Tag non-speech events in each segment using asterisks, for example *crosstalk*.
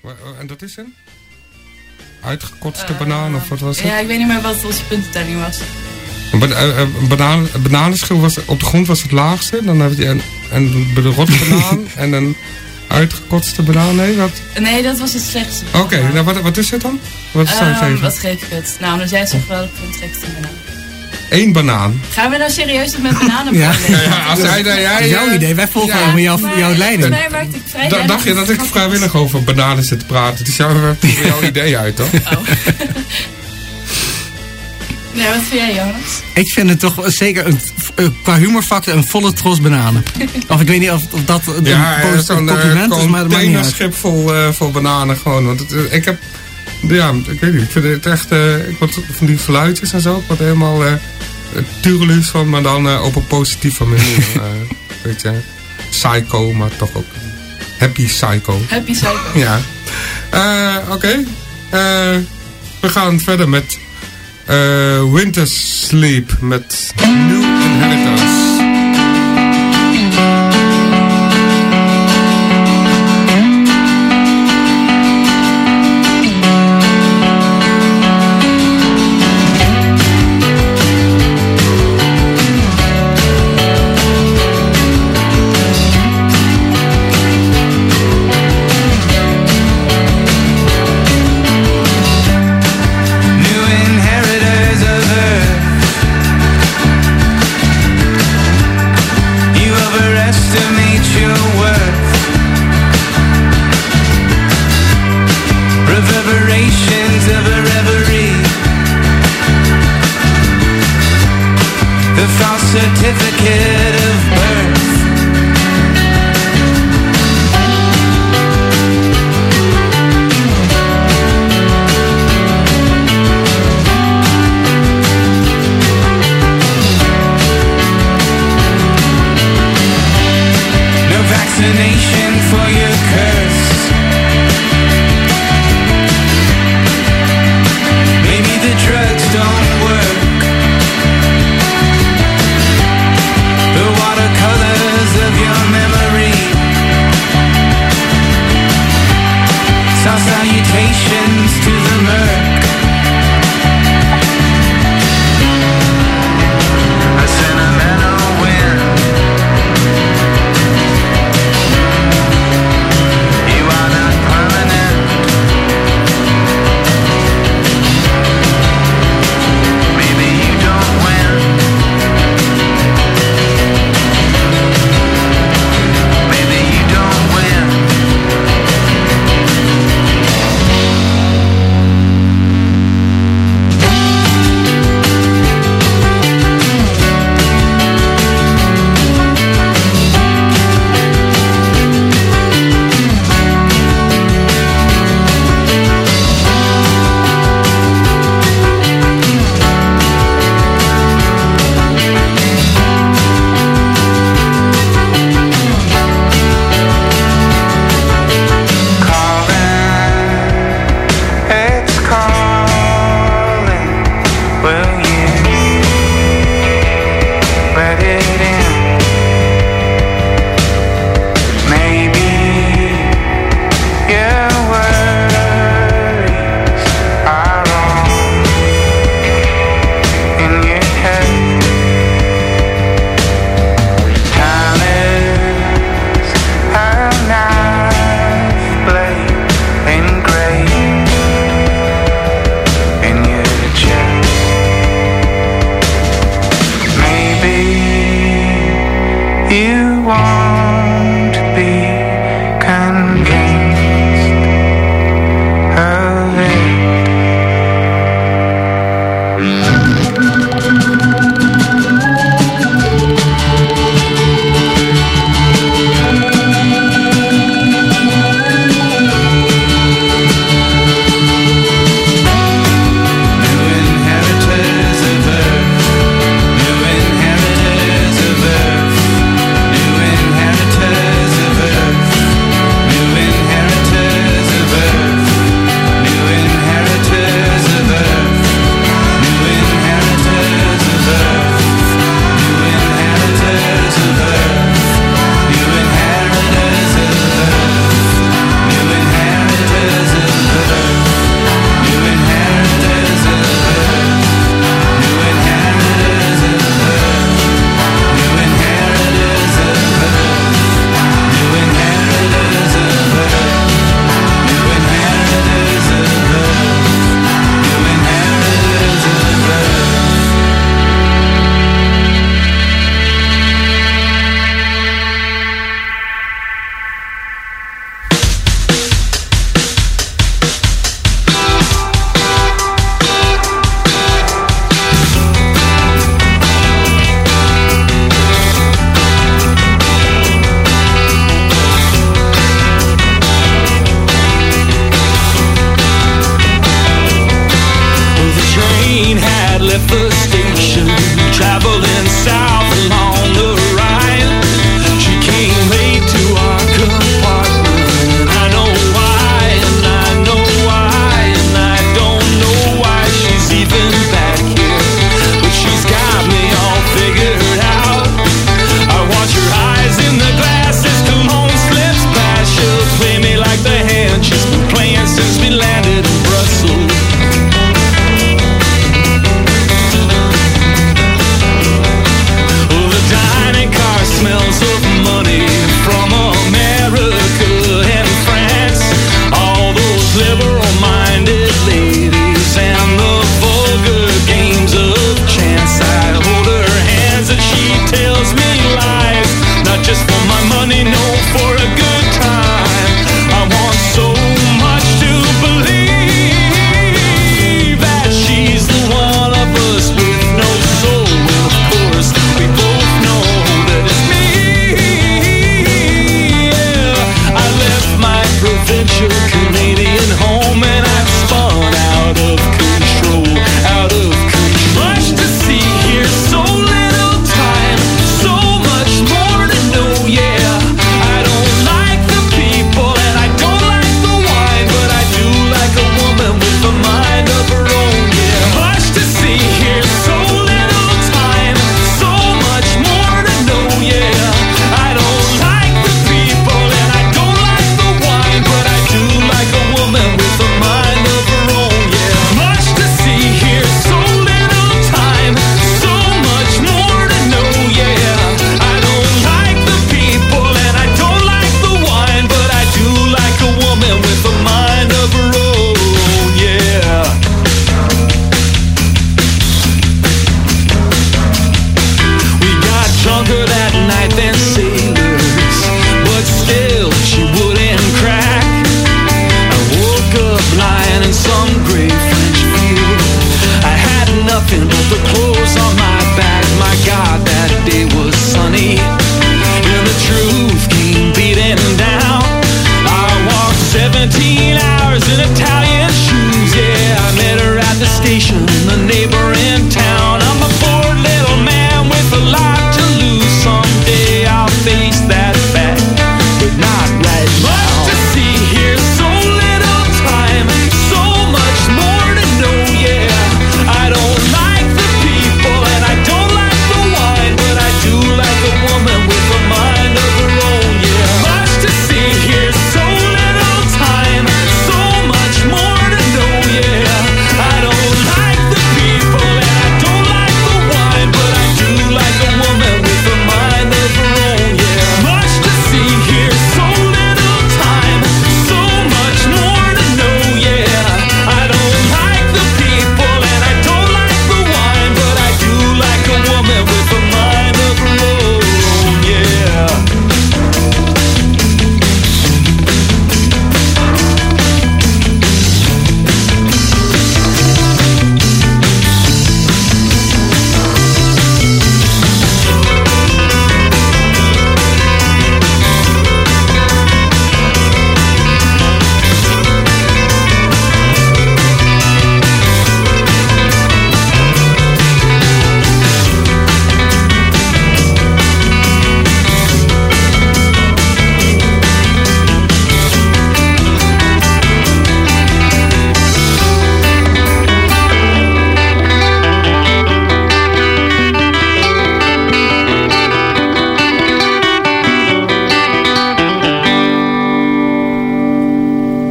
Wa- En dat is een? Uitgekotste banaan of wat was het? Ja, ik weet niet meer wat onze puntentelling was. Een, eh, eh, een banaan, een bananenschil was op de grond was het laagste. Dan heb je een, een, de rotbanaan *laughs* en een uitgekotste banaan. Nee, wat? Nee, dat was het slechtste. Oké, nou, wat, wat is het dan? Wat geven? wat geef ik het? Nou, dan jij zegt wel, het gekste banaan. Eén banaan. Gaan we nou serieus het met bananen Ja. Ja, als hij, jij, Dat is jouw idee, wij volgen Ja, jouw, maar jouw leiding. Mij maakte ik vrij Da- weinig dacht je dat ik vrijwillig over bananen zit te praten? Het is jouw, jouw *laughs* idee uit, toch? Oh. *laughs* nee, wat vind jij, Jonas? Ik vind het toch zeker een, qua humorfactor een volle tros bananen. Of ik weet niet of, of dat een Ja, positief zo'n eh, compliment is, maar dat maakt niet uit. containerschip vol, eh, vol bananen gewoon. Want het, eh, ik heb, ja, ik weet niet, ik vind het echt, eh, ik word van die geluidjes en zo, ik word helemaal eh tureluus van, maar dan eh, op een positieve manier. *laughs* eh, weet je, psycho, maar toch ook happy psycho. Happy Psycho. Ja. Eh, Oké. Eh, we gaan verder met eh, Winter Sleep met New Inheritors.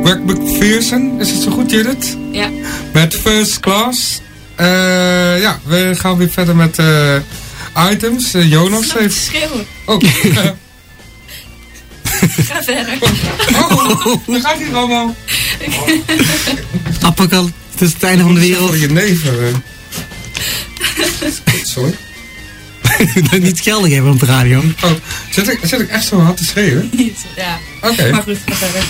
Greg McPherson, is het zo goed Judith? Ja. Met First Class. Eh, ja, we gaan weer verder met eh, items. Eh, Jonas heeft... schreeuwen. Oh, *laughs* *laughs* Ga verder. oh, daar gaat hij allemaal. Apocal, het is het einde van de wereld. Voor je neven. *laughs* Sorry. Niet geldig hebben op de radio. Oh, zit ik, zit ik echt zo hard te schreeuwen? Ja. Oké. Maar goed, ga verder.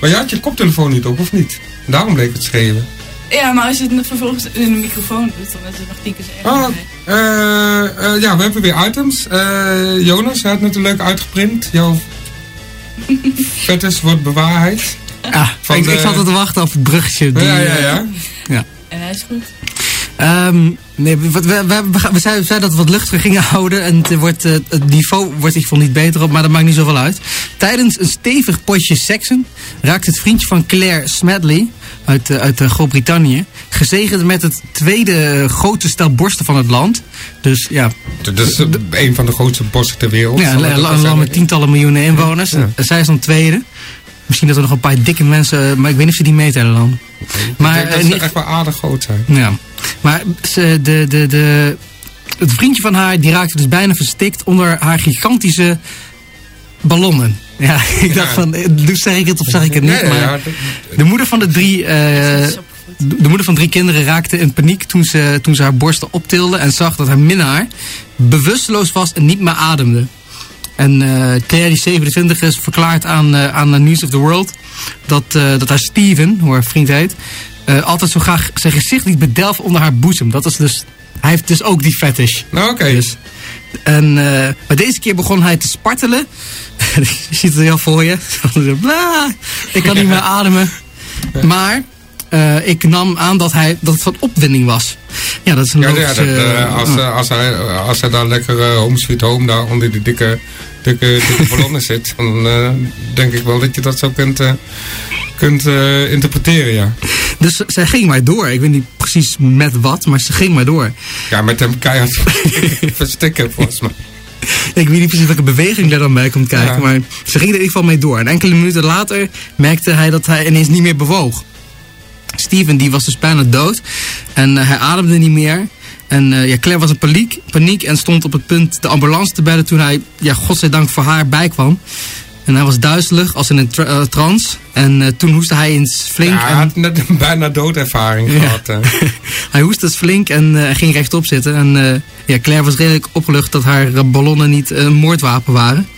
Maar je had je koptelefoon niet op, of niet? Daarom bleek het schreeuwen. Ja, maar als je het vervolgens in een microfoon doet, dan is het nog tien keer zo erg. Oh, eh, eh, ja, we hebben weer items. Eh, Jonas, je had natuurlijk uitgeprint. Jouw *laughs* vetus wordt bewaarheid. Ah, Van ik, ik de- zat er te wachten op het bruggetje. Die, ja, ja, eh, ja. En hij is goed. Ehm, nee, we, we, zeiden, dat we wat luchtiger gingen *laughs* houden. En het, wordt, eh, het niveau wordt in ieder niet beter op, maar dat maakt niet zoveel uit. Tijdens een stevig potje seksen raakt het vriendje van Claire Smedley uit, eh, uit eh, Groot-Brittannië gezegend met het tweede grootste stel borsten van het land. Dus ja, Dat is een van de grootste bossen ter wereld. ja een, land met tientallen miljoenen inwoners. Ja. Zij is dan tweede. Misschien dat er nog een paar dikke mensen, maar ik weet niet of ze die meetellen dan. Maar, ik denk eh, dat ze niet- echt wel aardig groot zijn. Ja, maar ze, de, de, de, het vriendje van haar die raakte dus bijna verstikt onder haar gigantische ballonnen. Ja, *laughs* ik dacht van, eh, dus zeg ik het of zeg ik het niet. Maar de moeder van de drie, eh, de moeder van drie kinderen raakte in paniek toen ze, toen ze haar borsten optilde en zag dat haar minnaar bewusteloos was en niet meer ademde. En Claire, die 27 is, verklaart aan, eh, aan de News of the World dat, eh, dat haar Steven, hoe haar vriend heet, eh, altijd zo graag zijn gezicht liet bedelven onder haar boezem. Dat is dus, hij heeft dus ook die fetish. Nou, oké. Dus, en, maar deze keer begon hij te spartelen. *laughs* je ziet het heel voor je. Bla, *laughs* ik kan niet meer ademen. Maar eh, ik nam aan dat, hij, dat het van opwinding was. Ja, dat is een Ja, ja, logische... dat, eh, als, oh. eh, als, hij, als hij daar lekker eh, home sweet home daar onder die dikke, dikke, dikke *laughs* ballonnen zit, dan eh, denk ik wel dat je dat zo kunt, eh, kunt eh, interpreteren, ja. Dus zij ging maar door. Ik weet niet precies met wat, maar ze ging maar door. Ja, met hem keihard *laughs* verstikken, volgens mij. Ik weet niet precies welke beweging daar dan bij komt kijken. Ja. Maar ze ging er in ieder geval mee door. En enkele minuten later merkte hij dat hij ineens niet meer bewoog. Steven die was dus bijna dood. En eh, hij ademde niet meer. En eh, ja, Claire was in paniek, paniek en stond op het punt de ambulance te bellen toen hij, ja, godzijdank voor haar bijkwam. En hij was duizelig als in een tra- eh, trance. En toen hoestte hij eens flink. Ja, hij en, had net een bijna doodervaring Ja. gehad. eh. *laughs* hij hoestte dus flink en ging rechtop zitten. En ja, Claire was redelijk opgelucht dat haar ballonnen niet een moordwapen waren.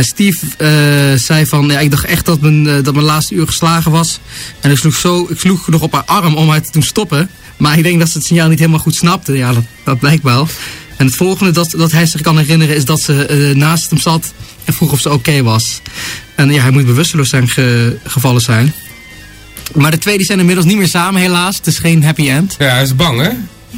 En Steve eh, zei van, ja, ik dacht echt dat mijn, eh, dat mijn laatste uur geslagen was. En ik sloeg, zo, ik sloeg nog op haar arm om haar te doen stoppen. Maar ik denk dat ze het signaal niet helemaal goed snapte. Ja, dat, dat blijkt wel. En het volgende dat, dat hij zich kan herinneren is dat ze eh, naast hem zat en vroeg of ze oké was. En ja, hij moet bewusteloos zijn ge- gevallen zijn. Maar de twee die zijn inmiddels niet meer samen helaas. Het is geen happy end. Ja, hij is bang, hè?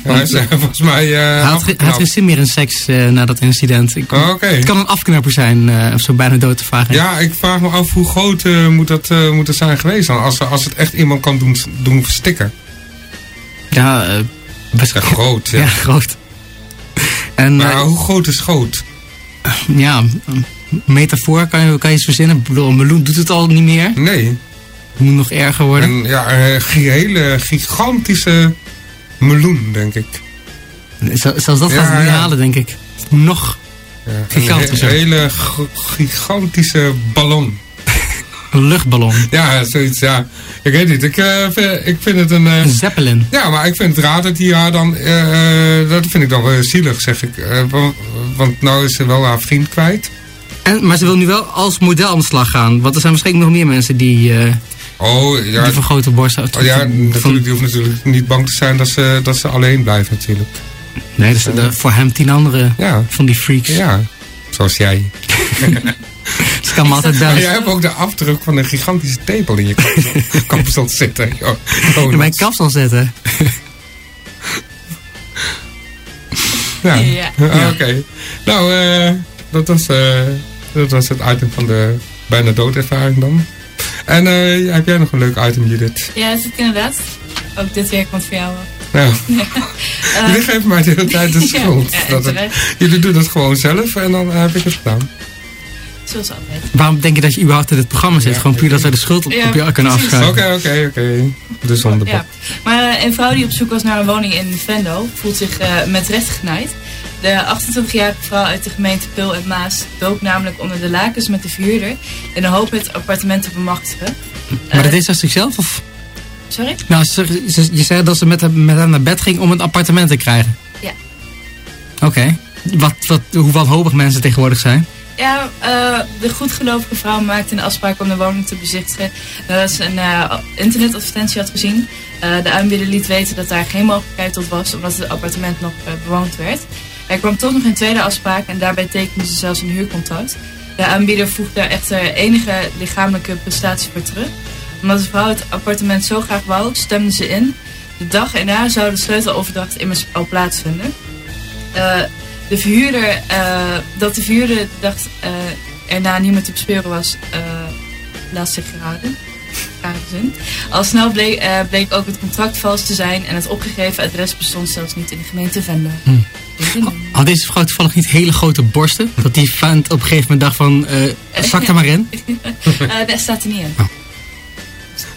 Hij is volgens mij eh Hij had, hij geen zin meer in seks eh, na dat incident. Ik, Oh. Het kan een afknapper zijn, eh, of zo bijna dood te vragen. Ja, ik vraag me af hoe groot moet, dat, moet dat zijn geweest dan? Als, als het echt iemand kan doen, doen verstikken. Ja, best Ja, groot, ja. *laughs* Ja, groot. En Maar hoe groot is groot? ja, metafoor kan je, kan je eens verzinnen. Ik bedoel, een meloen doet het al niet meer. Nee. Het moet nog erger worden. En ja, een hele gigantische meloen, denk ik. Zel- Zelfs dat Ja, gaat het niet ja. halen, denk ik. Nog Ja. Een he- hele gigantische ballon. *laughs* een luchtballon. Ja, zoiets, ja. Ik weet niet. Ik, eh, vind, ik vind het een... eh, Een zeppelin. ja, maar ik vind het raar dat hij haar dan... eh, dat vind ik dan wel zielig, zeg ik. Want, want nou is ze wel haar vriend kwijt. En, maar ze wil nu wel als model aan de slag gaan. Want er zijn waarschijnlijk nog meer mensen die, Oh, ja. die van grote borsten... Oh, ja, natuurlijk. Die hoeft natuurlijk niet bang te zijn dat ze, dat ze alleen blijft, natuurlijk. nee, dus er voor hem tien andere Ja, van die freaks. ja. Zoals jij. *laughs* Ze kan me altijd Maar bellen. jij hebt ook de afdruk van een gigantische tepel in je kapsel, *laughs* zitten. joh. Oh, in mijn kapsel zetten. Ja, Ja. Ah, oké. Nou, eh, dat, was, eh, dat was het item van de bijna doodervaring dan. En eh, heb jij nog een leuk item, Judith? Ja, dat is het inderdaad. Ook dit weer komt voor jou. af. Nou, *laughs* Eh, jullie *laughs* geven mij de hele tijd de *laughs* ja, schuld. ja, dat het- jullie doen het gewoon zelf en dan heb ik het gedaan. Zoals altijd. Waarom denk je dat je überhaupt in het programma zit? Ja, Gewoon puur dat wij de schuld op, Ja, op jou kunnen afschuiven. Oké, oké, oké. De zondebok. Ja. Maar eh, een vrouw die op zoek was naar een woning in Venlo voelt zich eh, met recht genaaid. De 28-jarige vrouw uit de gemeente Pul en Maas dook namelijk onder de lakens met de verhuurder in de hoop het appartement te bemachtigen. Maar dat deed ze zichzelf? Of? Sorry? Nou, ze, ze- je zei dat ze met met hem naar bed ging om een appartement te krijgen. Ja. Oké. Wat, wat, hoe wanhopig mensen tegenwoordig zijn. Ja, eh, de goedgelovige vrouw maakte een afspraak om de woning te bezichtigen nadat ze een eh, internetadvertentie had gezien. Eh, de aanbieder liet weten dat daar geen mogelijkheid tot was omdat het appartement nog bewoond werd. Er kwam toch nog een tweede afspraak en daarbij tekende ze zelfs een huurcontract. De aanbieder voegde daar echter enige lichamelijke prestatie voor terug. Omdat de vrouw het appartement zo graag wou, stemde ze in. De dag erna zou de sleuteloverdracht immers al plaatsvinden. Eh, de verhuurder, eh, dat de verhuurder de dag eh, erna niet meer te bespeuren was, laat zich geraden. Al snel bleek, eh, bleek ook het contract vals te zijn en het opgegeven adres bestond zelfs niet in de gemeente Venlo. Hmm. Had deze vrouw toevallig niet hele grote borsten? Dat die vent op een gegeven moment dacht van, eh *laughs* zak er maar in. Eh, daar staat er niet in.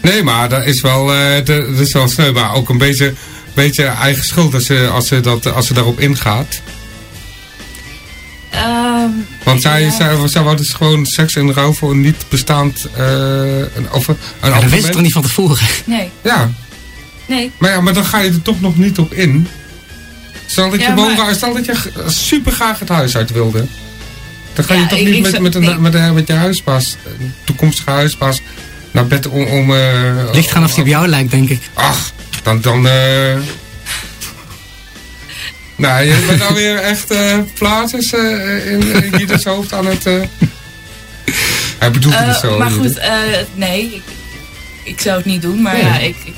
Nee, maar dat is wel, eh, de- dat is wel sneu. Maar ook een beetje, beetje eigen schuld als ze, als, ze dat, als ze daarop ingaat. Ehm, Want zij, ja. zij, zij wou dus gewoon seks in ruil voor een niet bestaand... eh een, of een Ja, dat wist ik toch niet van tevoren? Nee, Ja, nee. maar ja, maar dan ga je er toch nog niet op in. Stel dat je, Ja, woonruim- maar- stel dat je super graag het huis uit wilde. Dan ga je toch ik- niet ik met, met, een, ik- met, een- met je huisbaas, een toekomstige huisbaas, naar bed om... om eh, Ligt gaan of die op jou lijkt, denk ik. Ach, dan... dan eh nou, je bent nou weer echt eh plaatjes eh, in, in Jieders hoofd aan het... eh Hij bedoelt het Eh, niet zo. maar goed, eh, nee, ik, ik zou het niet doen. Maar Nee. ja, ik, ik,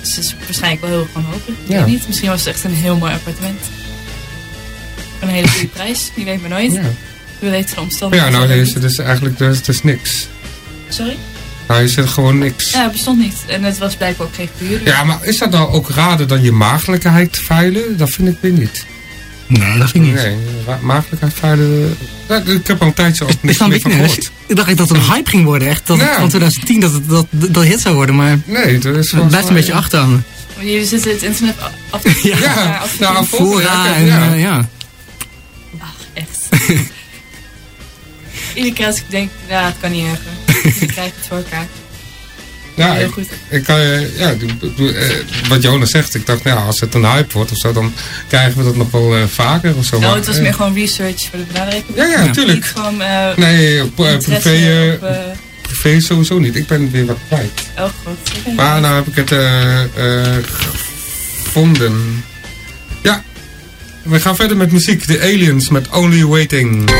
het is waarschijnlijk wel heel wanhopig. Ik Ja. weet niet, misschien was het echt een heel mooi appartement. Een hele goede prijs, die weet maar nooit. Ja. We weten de omstandigheden. ja, nou is het dus eigenlijk dus, dus niks. Sorry? Nou, is het gewoon niks. Ja, het bestond niet. En het was blijkbaar ook geen puur. Ja, maar is dat nou ook rader dan je maagdelijkheid veilen? Dat vind ik weer niet. Nee, dat vind ik niet. Nee, maagdelijkheid veilen... ik heb al een tijdje ook Ik niks meer ik van niet. gehoord. Ik dacht dat het een hype ging worden, echt. Dat het Ja. van 2010 dat het dat, dat hit zou worden, maar Nee, dat is het blijft een beetje achter aan me. Jullie zitten het internet af *laughs* te Ja. Ja, nou, voor- Fora ja, en ja. ja. Ach, echt. *laughs* Iedere keer als ik denk, ja, het kan niet erger. *laughs* Ik krijg het voor elkaar. Ja, heel ik, goed. ik kan je, ja, eh, wat Jonas zegt, ik dacht, nou, als het een hype wordt of zo, dan krijgen we dat nog wel eh, vaker of zo. Nou, het was eh, meer gewoon research voor de benadering. Ja, ja, Ja. tuurlijk. Niet gewoon eh Nee, op, eh, privé, op... eh, eh, privé sowieso niet. Ik ben weer wat kwijt. oh god. oké. Maar nou heb ik het eh, eh, gevonden. Ja, we gaan verder met muziek. The Aliens met Only Waiting.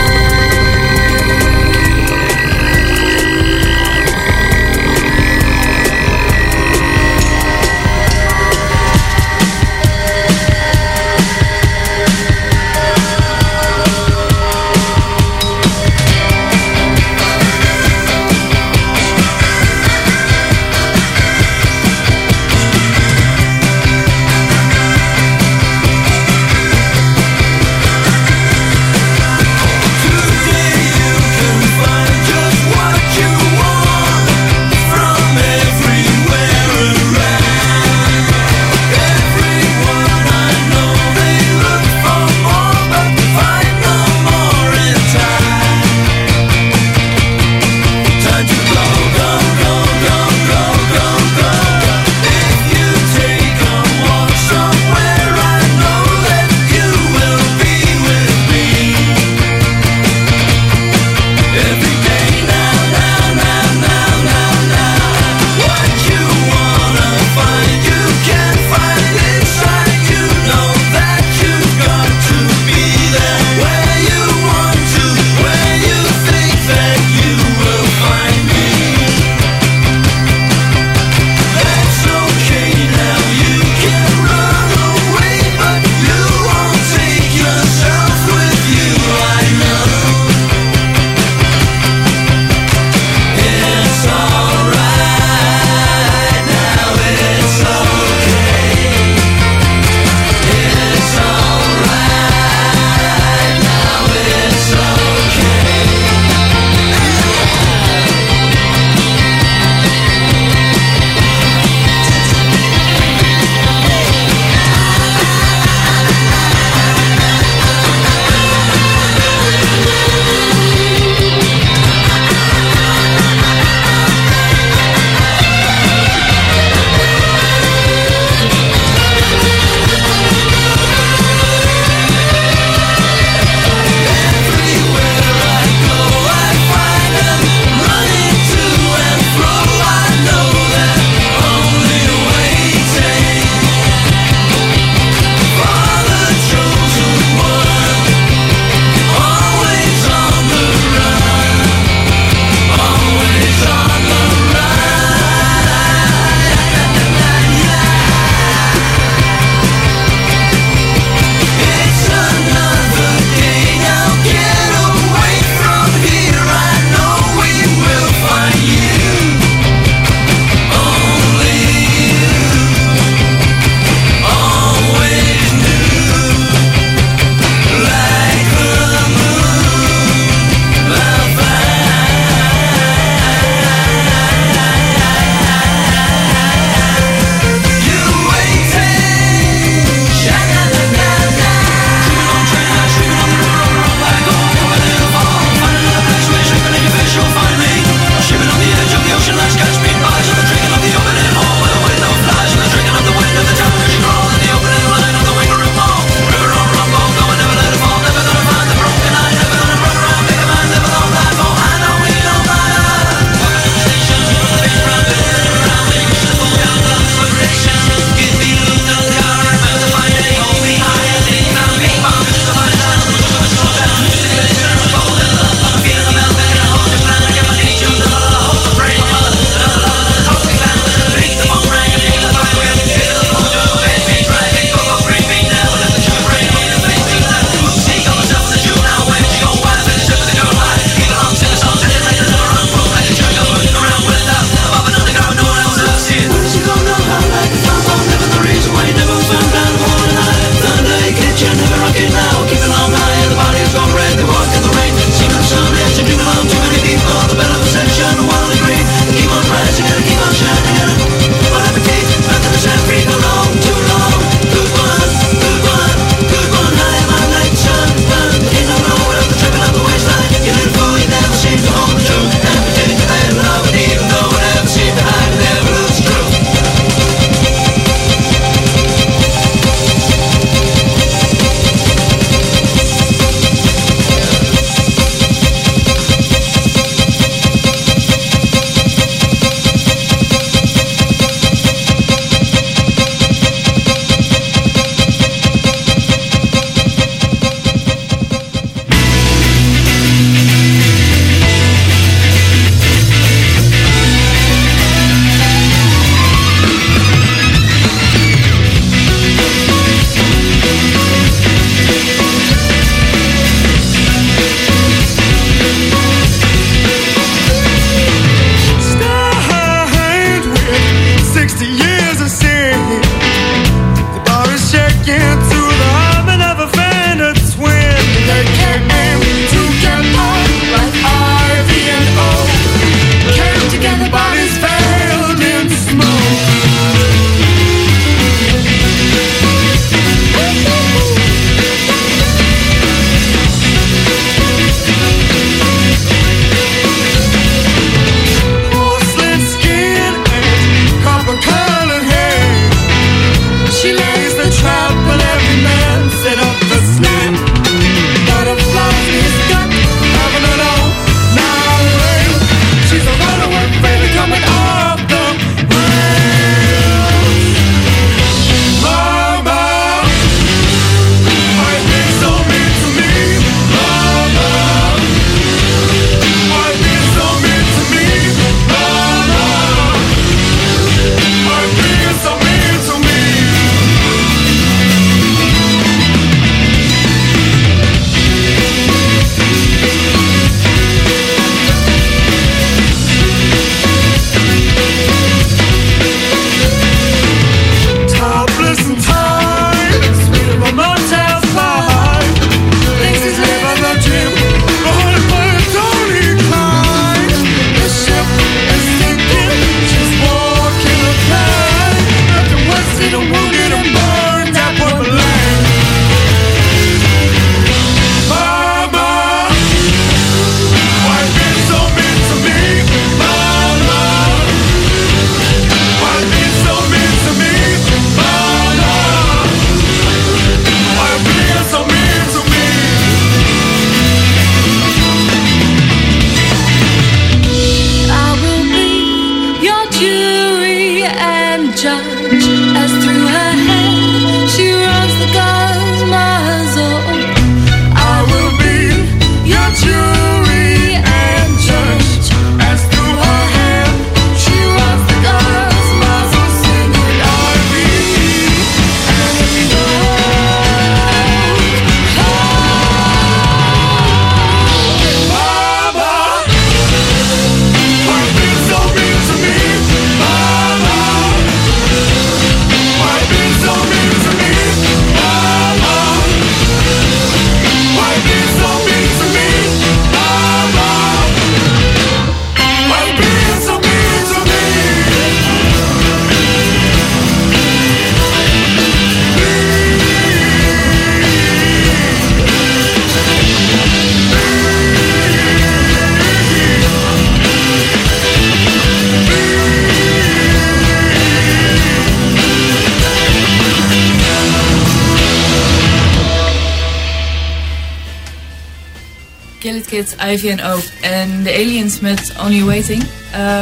En Oak. En de aliens met Only Waiting. eh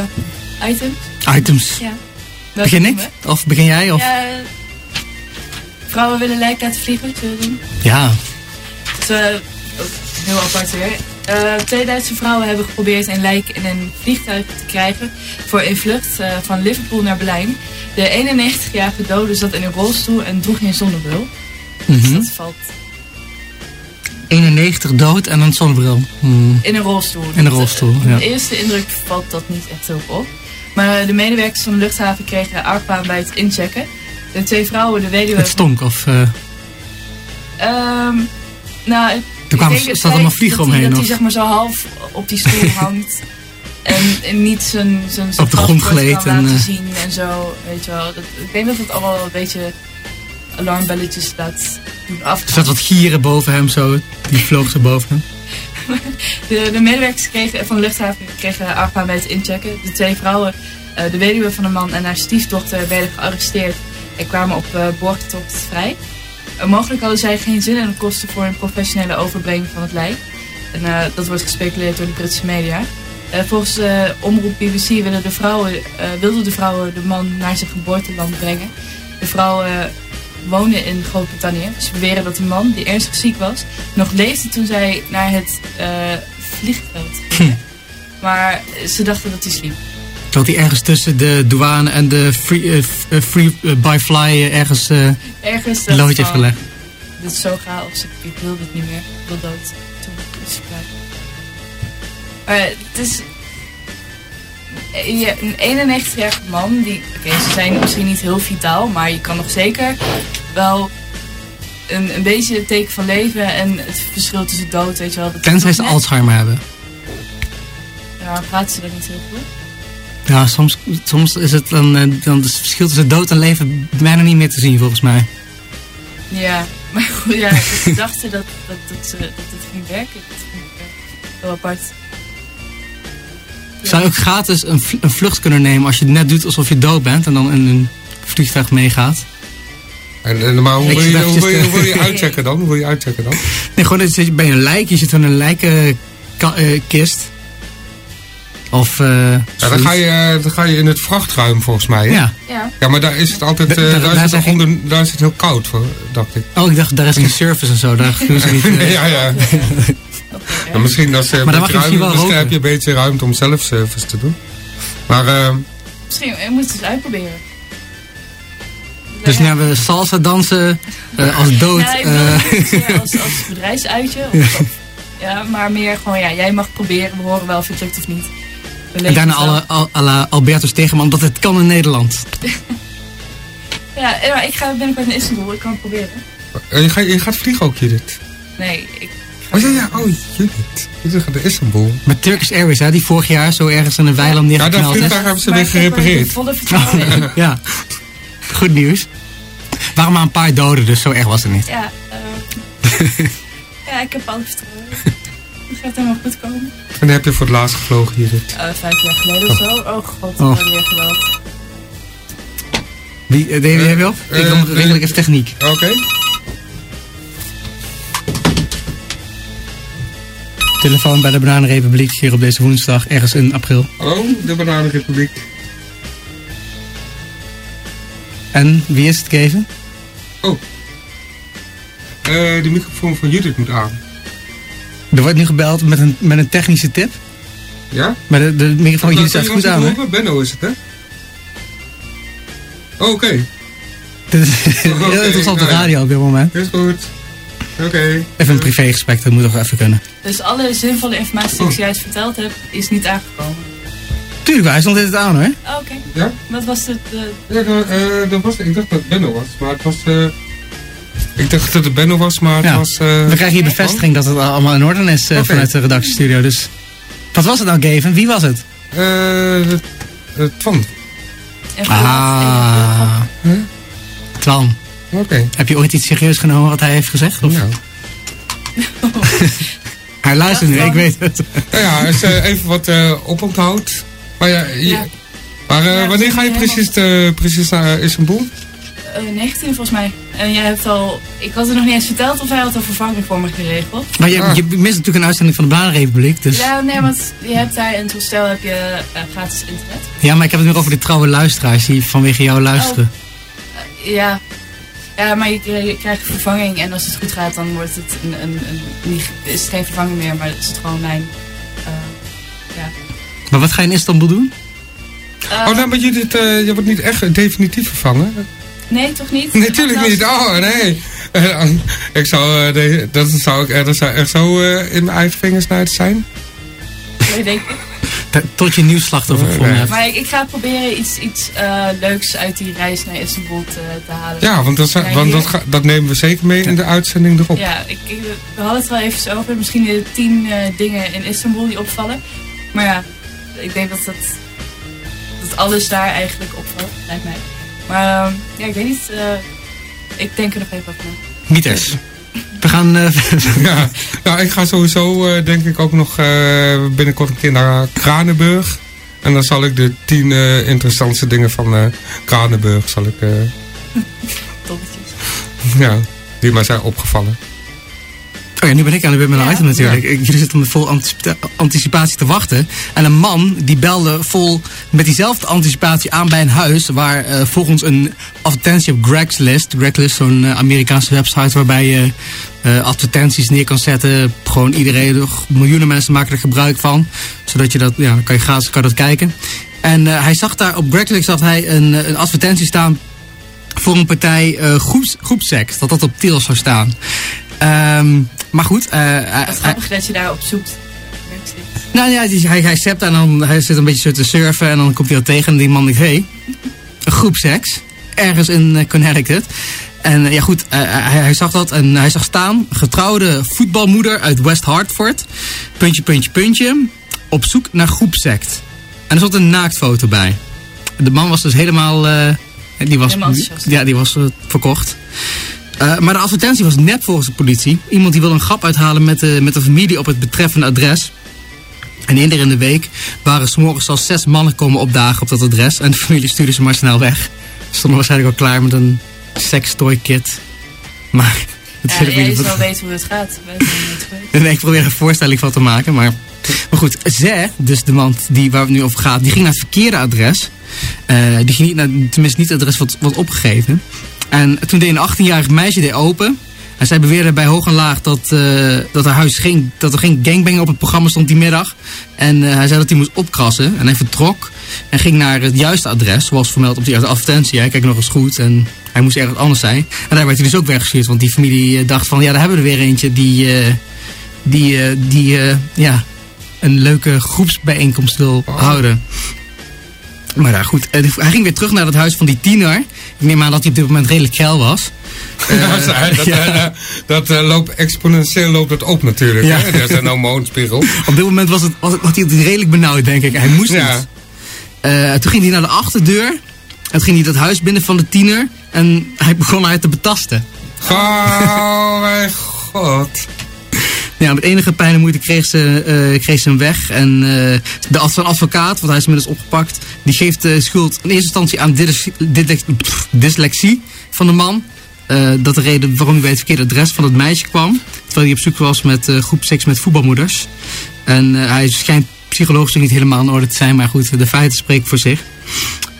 item. Items. Ja. Begin ik? Of begin jij? Of? Ja, vrouwen willen lijken laten vliegen, doen? Ja. Dus, ook heel apart weer. Eh, twee Duitse vrouwen hebben geprobeerd een lijk in een vliegtuig te krijgen voor een vlucht van Liverpool naar Berlijn. De 91-jarige dode zat in een rolstoel en droeg geen zonnebril. Dus Mhm. dat valt 91 dood en een zonnebril. Hmm. in een rolstoel. In een eh, rolstoel, op ja. de eerste indruk valt dat niet echt heel op. Maar eh, de medewerkers van de luchthaven kregen argwaan bij het inchecken. De twee vrouwen, de weduwe... Het stonk of... eh, Ehm, nou, ik- Er kwamen- ik denk allemaal vliegen omheen, Dat hij zeg maar zo half op die stoel *laughs* hangt. En, en niet zijn, zijn, zijn Op de grond gleed en, laten eh, zien en zo. Weet je wel. Dat, ik denk dat het allemaal een beetje alarmbelletjes laat doen er zat wat gieren boven hem zo. Die vloog zo boven hem. *laughs* De, de medewerkers kregen, van de luchthaven kregen argwaan bij het inchecken. De twee vrouwen, eh, de weduwe van de man en haar stiefdochter, werden gearresteerd en kwamen op uh, borgtocht vrij. Eh, mogelijk hadden zij geen zin in de kosten voor een professionele overbrenging van het lijk. En eh, dat wordt gespeculeerd door de Britse media. Eh, volgens eh, omroep BBC wilden de, vrouwen, eh, wilden de vrouwen de man naar zijn geboorteland brengen. De vrouwen woonden in Groot-Brittannië. Ze beweren dat de man, die ernstig ziek was, nog leefde toen zij naar het eh, vliegveld gingen. Maar ze dachten dat hij sliep. Dat hij ergens tussen de douane en de free, eh, by fly ergens Ergens een loodje heeft gelegd. Dit is zo chaos, ik, wil dit niet meer. Ik wil dood. Toen is het klaar. Maar het is... eh, Een 91-jarige man, die... Oké, ze zijn misschien niet heel vitaal, maar je kan nog zeker wel een, een beetje het teken van leven en het verschil tussen dood, weet je wel. dat- Tenzij ze Alzheimer hebben. Ja, maar praten ze er niet heel goed. Ja, soms, soms is het dan, eh, dan het verschil tussen dood en leven bijna niet meer te zien volgens mij. Ja, *laughs* maar goed, ja, ze dachten dat, dat, dat, ze, dat het ging werken. Dat ik eh, heel apart. Zou je ook gratis een, een vlucht kunnen nemen als je net doet alsof je dood bent en dan in een vliegtuig meegaat? En, en, maar hoe wil, je, hoe, wil je, eventjes hoe wil je te- uitchecken dan? Hoe wil je uitchecken dan? Nee, gewoon dat je bij een lijk, je zit in een lijkenkist. Of eh Ja, dan, ga je, eh, dan ga je in het vrachtruim volgens mij. Hè? Ja. Ja, Ja, maar daar is het altijd Da- eh, da- daar daar is het onder, daar is het heel koud voor, dacht ik. Oh, ik dacht, daar is geen *laughs* service en zo. Daar doen ze niet. *laughs* ja, ja. *laughs* Ja, misschien als, eh, Maar dan mag je misschien ruim- wel heb je een beetje ruimte om zelf service te doen. Maar eh, Misschien, je moet het eens uitproberen. Dus nu hebben we salsa dansen eh, als dood. Ja, eh, als, als bedrijfsuitje. Of, of- ja, maar meer gewoon, ja, jij mag proberen. We horen wel of het lukt of niet. En daarna alle, al, Albertus Tegenman, dat het kan in Nederland. *laughs* Ja, maar ik ga binnenkort naar Istanbul. Ik kan het proberen. eh, je, gaat, je gaat vliegen ook, Judith. Nee, ik ga Oh ja, ja, oh, Judith. Judith gaat naar Istanbul. Met Turkish Airways, hè, die vorig jaar zo ergens in een weiland Ja, dat neergeknald is. vliegtuig hebben ze Maar weer er gerepareerd. volle vertrouwen *laughs* ja, goed nieuws. waren maar een paar doden, dus zo erg was het niet. Ja, eh, *laughs* ja, ik heb alle vertrouwen. Het gaat helemaal goed komen. En heb je voor het laatst gevlogen, Judith? Eh, vijf jaar geleden of zo. Oh god, Oh. oh. weer geweld. Wie, uh, deed jij wel? eh, ik dan eh, redelijk even techniek. Oké. Telefoon bij de Bananenrepubliek hier op deze woensdag, ergens in april. Hallo, de Bananenrepubliek. En wie is het, Kevin? Oh. Eh, de microfoon van Judith moet aan. Er wordt nu gebeld met een, met een technische tip. Ja? Maar de, de microfoon jullie staat goed aan, hè? Benno is het, hè? Oh, Oké, Dit is *laughs* heel interessant op de nou radio op dit moment. is goed. Oké. Even een privégesprek, dat moet toch even kunnen. Dus alle zinvolle informatie die ik juist verteld heb, is niet aangekomen. Tuurlijk, hij stond dit aan hoor. Oh, Oké. Ja? Wat was het? Ja, eh, dat was, ik dacht dat het Benno was, maar het was... eh, ik dacht dat het Benno was, maar het Ja. was... eh, We krijgen hier bevestiging dat het allemaal in orde is eh, vanuit de redactiestudio. Dus wat was het nou, Gavin? Wie was het? eh, het- het Twan. Ah, Huh? Twan. Oké. Heb je ooit iets serieus genomen wat hij heeft gezegd? Of? Nou. *laughs* Hij luistert nu, Ja, ik weet het. Nou ja, is eh, even wat eh oponthoud. Maar ja, je- Ja. maar eh, Ja, wanneer ga je precies, eh, precies naar Istanbul? Eh, 19 volgens mij. En jij hebt al, ik had het nog niet eens verteld of hij had een vervanging voor me geregeld. Maar je, Ah. je mist natuurlijk een uitzending van de Banenrepubliek. Dus. Ja. Ja, nee, want je hebt daar in het hostel heb je eh, gratis internet. maar ik heb het nu over de trouwe luisteraars die vanwege jou luisteren. Eh, ja. Ja, maar je, je krijgt een vervanging en als het goed gaat, dan wordt het een, een, een, niet, is het geen vervanging meer, maar is het gewoon mijn. eh, ja. Maar wat ga je in Istanbul doen? Eh, oh, nou, maar Judith, eh, je wordt niet echt definitief vervangen? Nee, toch niet? Natuurlijk niet. Oh, nee. Eh, ik zou, eh, de- dat zou ik eh, dat zou echt zo in mijn eigen vingers snijden zijn. Nee, denk ik. Tot je nieuw slachtoffer gevonden nee. hebt. Maar ik, ik ga proberen iets, iets eh, leuks uit die reis naar Istanbul te, te halen. Ja, want, dat, want dat, ga- dat nemen we zeker mee in de uitzending erop. Ja, ik, ik- we hadden het wel even over. Misschien de tien eh, dingen in Istanbul die opvallen. Maar ja, ik denk dat, dat, dat alles daar eigenlijk opvalt, lijkt mij. Maar ehm, ja, ik weet niet. eh, ik denk er nog even over na. Mieters. We gaan... eh, *laughs* Ja, nou, ik ga sowieso eh, denk ik ook nog eh, binnenkort een keer naar Kranenburg. En dan zal ik de tien interessantste dingen van eh Kranenburg, zal ik, eh, *laughs* Toppertjes. ja, die mij zijn opgevallen. Oh ja, nu ben ik aan de beurt met een Ja. item natuurlijk. Ik, jullie zitten met vol anticipa- anticipatie te wachten. En een man die belde vol met diezelfde anticipatie aan bij een huis... waar eh, volgens een advertentie op Craigslist... Craigslist, zo'n eh, Amerikaanse website waarbij je eh, advertenties neer kan zetten. Gewoon iedereen, er- miljoenen mensen maken er gebruik van. Zodat je dat, ja, dan kan je gratis kan dat kijken. En hij zag daar op Craigslist had hij een, een advertentie staan voor een partij groeps, groepseks. Dat dat op Tiel zou staan. Ehm, maar goed, eh, Het is grappig dat je daarop zoekt. Werkstift. nou ja, die- hij, hij sept en dan hij zit een beetje zo te surfen en dan komt hij al tegen en die man denkt, hé, hey, een groepseks, ergens in eh, Connecticut. En eh, ja goed, hij, hij zag dat en hij zag staan, getrouwde voetbalmoeder uit West Hartford, puntje, puntje, puntje, op zoek naar groepsect. En er zat een naaktfoto bij. De man was dus helemaal, die was, Helemaal ja, die was verkocht. Eh, maar de advertentie was nep volgens de politie. Iemand die wil een grap uithalen met de, met de familie op het betreffende adres. En eerder in de week waren s'morgens al zes mannen komen opdagen op dat adres. En de familie stuurde ze maar snel weg. Ze stonden waarschijnlijk al klaar met een sextoy kit. Maar *laughs* het Ja, is helemaal jij zal weten hoe het gaat. *laughs* Geweest. Nee, ik probeer er een voorstelling van te maken. Maar, maar goed, zij, dus de man die, waar het nu over gaat, die ging naar het verkeerde adres. Eh, die ging niet naar, tenminste niet het adres wat, wat opgegeven. En toen deed een 18-jarig meisje deed open. En zij beweerde bij hoog en laag dat, eh, dat, haar huis geen, dat er geen gangbang op het programma stond die middag. En eh, hij zei dat hij moest opkrassen. En hij vertrok en ging naar het juiste adres, zoals vermeld op die advertentie. Hij kijkt nog eens goed en hij moest ergens anders zijn. En daar werd hij dus ook weggestuurd, want die familie eh, dacht van... ja, daar hebben we er weer eentje die, die, die ja, een leuke groepsbijeenkomst wil houden. Maar ja, goed. hij ging weer terug naar het huis van die tiener. Ik neem aan dat hij op dit moment redelijk geil was. *laughs* Ja, dat, dat, ja. eh, dat eh, loopt exponentieel loopt het op natuurlijk. Ja. Hè? Dat is een hormoonspiegel. *laughs* Op dit moment was, het, was, hij het redelijk benauwd, denk ik. Hij moest Ja. niet. Eh, toen ging hij naar de achterdeur. En toen ging hij dat huis binnen van de tiener. En hij begon haar te betasten. Oh mijn god. Ja, met enige pijn en moeite kreeg ze, eh, kreeg ze hem weg. En eh, de zijn advocaat, want hij is inmiddels opgepakt, die geeft de schuld in eerste instantie aan dyslexie van de man. Eh, dat de reden waarom hij bij het verkeerde adres van het meisje kwam. Terwijl hij op zoek was met groep seks met voetbalmoeders. En hij schijnt psychologisch niet helemaal in orde te zijn, maar goed, de feiten spreken voor zich.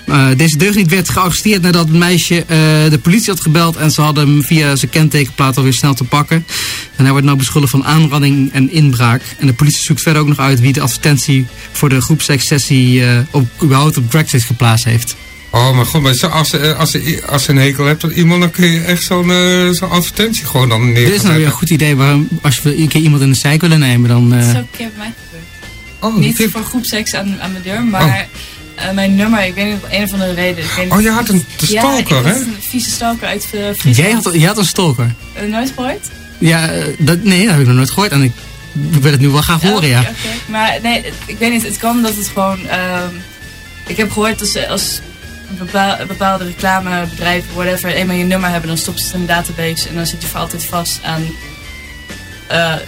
Eh, deze deugniet werd gearresteerd nadat het meisje eh, de politie had gebeld. En ze hadden hem via zijn kentekenplaat alweer snel te pakken. En hij wordt nou beschuldigd van aanranding en inbraak. En de politie zoekt verder ook nog uit wie de advertentie voor de groepsekssessie eh op, überhaupt op Dragsix geplaatst heeft. Oh, maar goed, maar zo, als, ze, als, ze, als ze een hekel hebt aan iemand, dan kun je echt zo'n zo'n advertentie gewoon dan neer. Dit is nou weer een goed idee. Waarom, als we een keer iemand in de zijk willen nemen, dan... eh, Dat is ook een keer bij mij gebeurd. Oh, Niet voor groepseks aan, aan mijn deur, maar eh, mijn nummer, ik weet niet, om een of andere reden. Ik weet oh, je had een de ja, stalker, hè? een vieze stalker uit eh, Friesland. jij, had, jij had een stalker. Eh, nooit gehoord? Ja, dat, nee, dat heb ik nog nooit gehoord. En ik, ik wil het nu wel graag horen, ja. Oké, oké. Maar nee, ik weet niet, het kan dat het gewoon... ehm, ik heb gehoord dat ze als bepaal- bepaalde reclamebedrijven, whatever, eenmaal je nummer hebben, dan stoppen ze het in een database en dan zit je voor altijd vast aan eh, eh,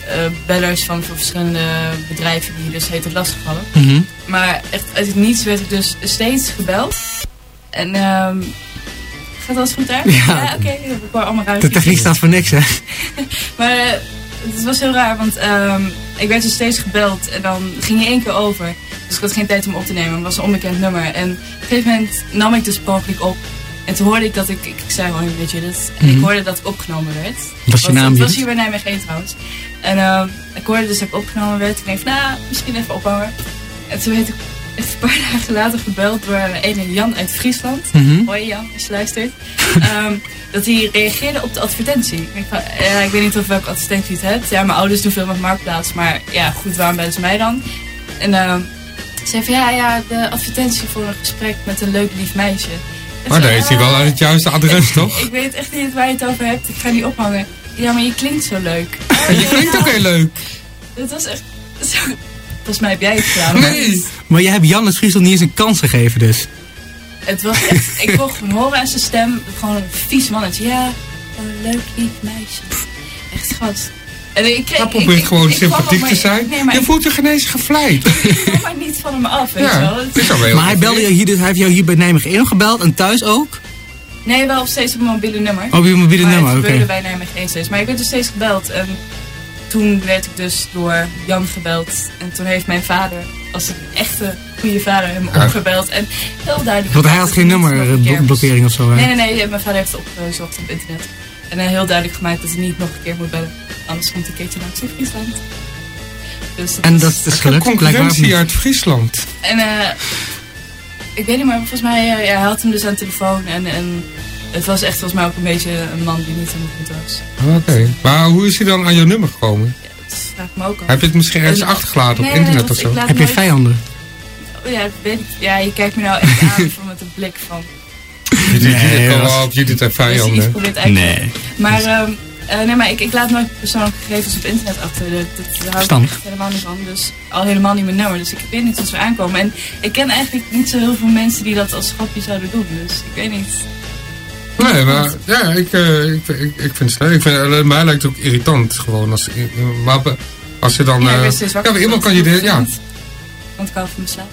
bellers van, van verschillende bedrijven die dus heet het lastigvallen. Mhm. Maar echt uit het niets werd ik dus steeds gebeld. En ehm gaat alles goed daar? Ja. oké. Ik hoor allemaal De ruimte. techniek staat voor niks, hè. *laughs* Maar eh, het was heel raar, want ehm, ik werd dus steeds gebeld en dan ging je één keer over. Dus ik had geen tijd om op te nemen, het was een onbekend nummer. En op een gegeven moment nam ik dus ongeluk op. En toen hoorde ik dat ik, ik, ik zei gewoon, weet je, dit, en ik Mhm. hoorde dat ik opgenomen werd. Was je naam Het was hier bij Nijmegen 1 trouwens. En ehm, ik hoorde dus dat ik opgenomen werd. Ik denk van, nou, misschien even ophangen. En toen werd ik een paar *laughs* dagen later gebeld door een Jan uit Friesland. Mhm. Hoi Jan, als je luistert. *laughs* Ehm, dat hij reageerde op de advertentie. Ik, denk van, ja, ik weet niet of welke advertentie het hebt. Ja, mijn ouders doen veel met Marktplaats. Maar ja, goed, waarom bellen ze mij dan? En ehm ze zei van, ja, ja, de advertentie voor een gesprek met een leuk lief meisje. Maar zei, heeft hij wel "Ah, aan het juiste adres, toch? Ik weet echt niet waar je het over hebt. Ik ga niet ophangen. Ja, maar je klinkt zo leuk. En je klinkt ook heel leuk. Het was echt... Zo, volgens mij heb jij het gedaan. Nee. Maar jij hebt Jan uit Friesland niet eens een kans gegeven, dus. Het was echt... Ik kon gewoon horen aan zijn stem. Gewoon een vies mannetje. Ja, een leuk lief meisje. Echt gast. En ik kreeg... Ik- probeert ik- gewoon ik sympathiek te maar- zijn. Nee, maar Je ik voelt je geen eens gevleid. *laughs* kwam maar niet van hem af, weet je Ja, wel. wel Maar hij, belde jou hier, dus- hij heeft jou hier bij Nijmegen 1 nog gebeld en thuis ook? Nee, wel steeds op mijn mobiele nummer. Oh, op je mobiele maar nummer, oké. gebeurde bij Nijmegen 1 steeds. Maar ik werd dus steeds gebeld. En toen werd ik dus door Jan gebeld. En toen heeft mijn vader, als een echte goede vader, hem Ja. opgebeld. En heel duidelijk... Want hij had geen nummerblokkering of zo, hè? Nee, nee, nee. Mijn vader heeft het opgezocht op internet. En hij heel duidelijk gemaakt dat hij niet nog een keer moet bellen. Anders komt een keertje langs in Friesland. Dus dat En is- dat is blijkbaar. of concurrentie uit Friesland. En eh, ik weet niet, maar volgens mij, eh, ja, hij had hem dus aan de telefoon. En, en het was echt volgens mij ook een beetje een man die niet helemaal goed was. Oké. Maar hoe is hij dan aan jouw nummer gekomen? Ja, dat vraag ik me ook af. Heb je het misschien ergens En- achtergelaten op Nee, internet of zo? Heb je nooit- vijanden? Oh, ja, dat weet ik. Ja, je kijkt me nou echt *laughs* aan van met een blik van... Judith, Nee, Judith, wel op, Judith iets vijanden. te Nee. Maar, ehm, eh, nee, maar ik, ik laat nooit persoonlijke gegevens op internet achter. Dat, dat hou ik Verstandig. echt helemaal niet van. Dus al helemaal niet mijn nummer. Dus ik weet niet wat ze aankomen. En ik ken eigenlijk niet zo heel veel mensen die dat als grapje zouden doen. Dus ik weet niet. Nee, maar ja, ik, eh, ik, ik, ik vind het snel. Ik vind, mij lijkt het ook irritant gewoon. Als, maar als je dan... ja, ik eh, maar iemand kan je... de- Ja, Want ik hou van mijn slaap.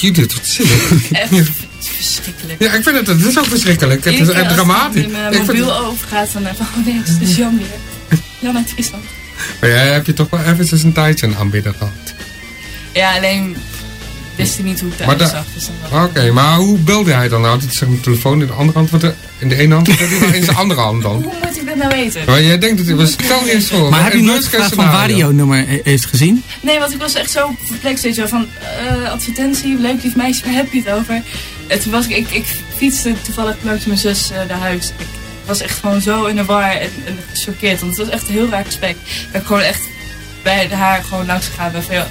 Judith, wat zielig. *laughs* Verschrikkelijk. Ja, ik vind het, het is ook verschrikkelijk. Het is echt als dramatisch. het mijn Ik vind, mobiel overgaat, dan van, oh nee, het is Jan weer. Jan uit Friesland. maar jij heb je toch wel eventjes een tijdje een aanbidder gehad. Ja, alleen wist hij niet hoe ik Maar eruit zag. Dus. Oké, maar hoe belde hij dan? Nou, dit zeg maar telefoon in de andere hand. Wat er- in de ene hand, wat hij in zijn andere hand dan. *laughs* Hoe moet ik dat nou weten? Maar jij denkt dat hij was. Je eens voor. Maar heb je een nooit gevraagd van waar hij jouw nummer he- heeft gezien? Nee, want ik was echt zo perplex, weet je wel, van eh, advertentie, leuk lief meisje, waar heb je het over? En toen was ik, ik, ik fietste toevallig langs mijn zus eh, naar huis. Ik was echt gewoon zo in de war en, en gechoqueerd, want het was echt een heel raar gesprek. Dat ik gewoon echt bij haar gewoon langs gegaan ben van, joh,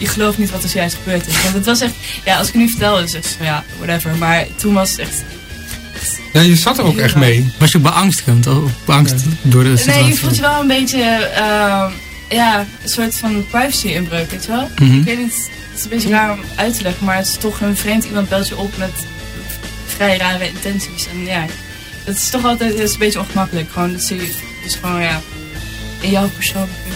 je gelooft niet wat er juist gebeurd is. Want het was echt, ja, als ik het nu vertel, is het van ja, whatever. Maar toen was het echt, Ja, je zat er ook echt mee. Was je ook beangst, beangst door de nee, situatie? je voelt je wel een beetje, ehm, ja, een soort van privacy inbreuk, weet je wel? Mhm. Ik weet niet, het is een beetje raar om uit te leggen, maar het is toch een vreemd iemand belt je op met vrij rare intenties. En ja, dat is toch altijd is een beetje ongemakkelijk. Gewoon, dat zie je, dus gewoon ja, in jouw persoonlijke.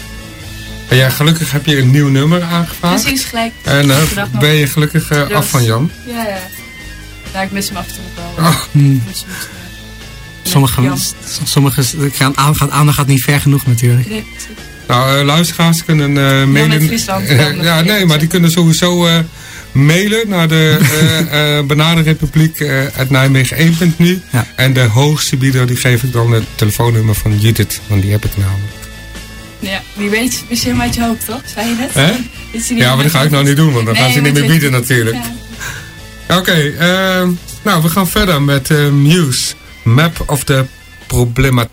En ja, gelukkig heb je een nieuw nummer aangevraagd. Precies gelijk. En eh, ben je gelukkig eh, Dus- af van Jan. Ja, ja. Nou, ik mis hem af en toe wel. Oh, Hmm. Sommige, Jan. sommige gaan, aan- gaat, aandacht gaat niet ver genoeg natuurlijk. Nee, nou, eh, luisteraars kunnen eh mailen. *laughs* ja, keer nee, maar die kunnen sowieso eh, mailen naar de *laughs* eh eh Banadenrepubliek eh, uit Nijmegen 1.nu. Ja. En de hoogste bieder die geef ik dan het telefoonnummer van Judith, want die heb ik namelijk. Ja, wie weet, hem uit je hoofd, toch? Zei je net? Ja, maar dat ga ik nou niet doen, want dan Nee, gaan ze niet meer bieden natuurlijk. Ja. Oké, ehm, nou we gaan verder met eh, Muse. Map of the Problematiek.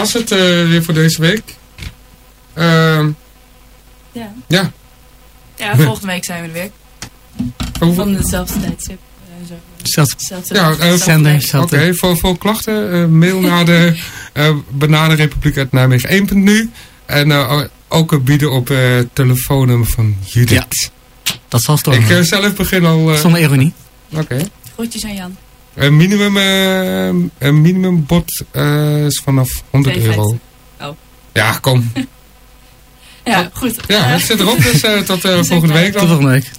Was het eh, weer voor deze week. Ehm, Ja. ja, ja, *laughs* volgende week zijn we er weer. hoeveel- Van hetzelfde tijdstip. eh. Zelfs Ja, zender, hetzelfde. Oké, voor, voor klachten, eh, mail *laughs* naar de uh, Banadenrepubliek uit Nijmegen 1.nu. En eh, ook een bieden op eh telefoonnummer van Judith. Dat zal stormen. Ik zelf begin al... eh, Zonder ironie. Oké. Groetjes aan Jan. Een minimum, eh, een minimumbod eh, is vanaf 100 euro. 2,50. Oh. Ja, kom. *laughs* Ja, goed. Ja, Eh, het zit erop, dus eh, tot *laughs* volgende week Tot dan. volgende week.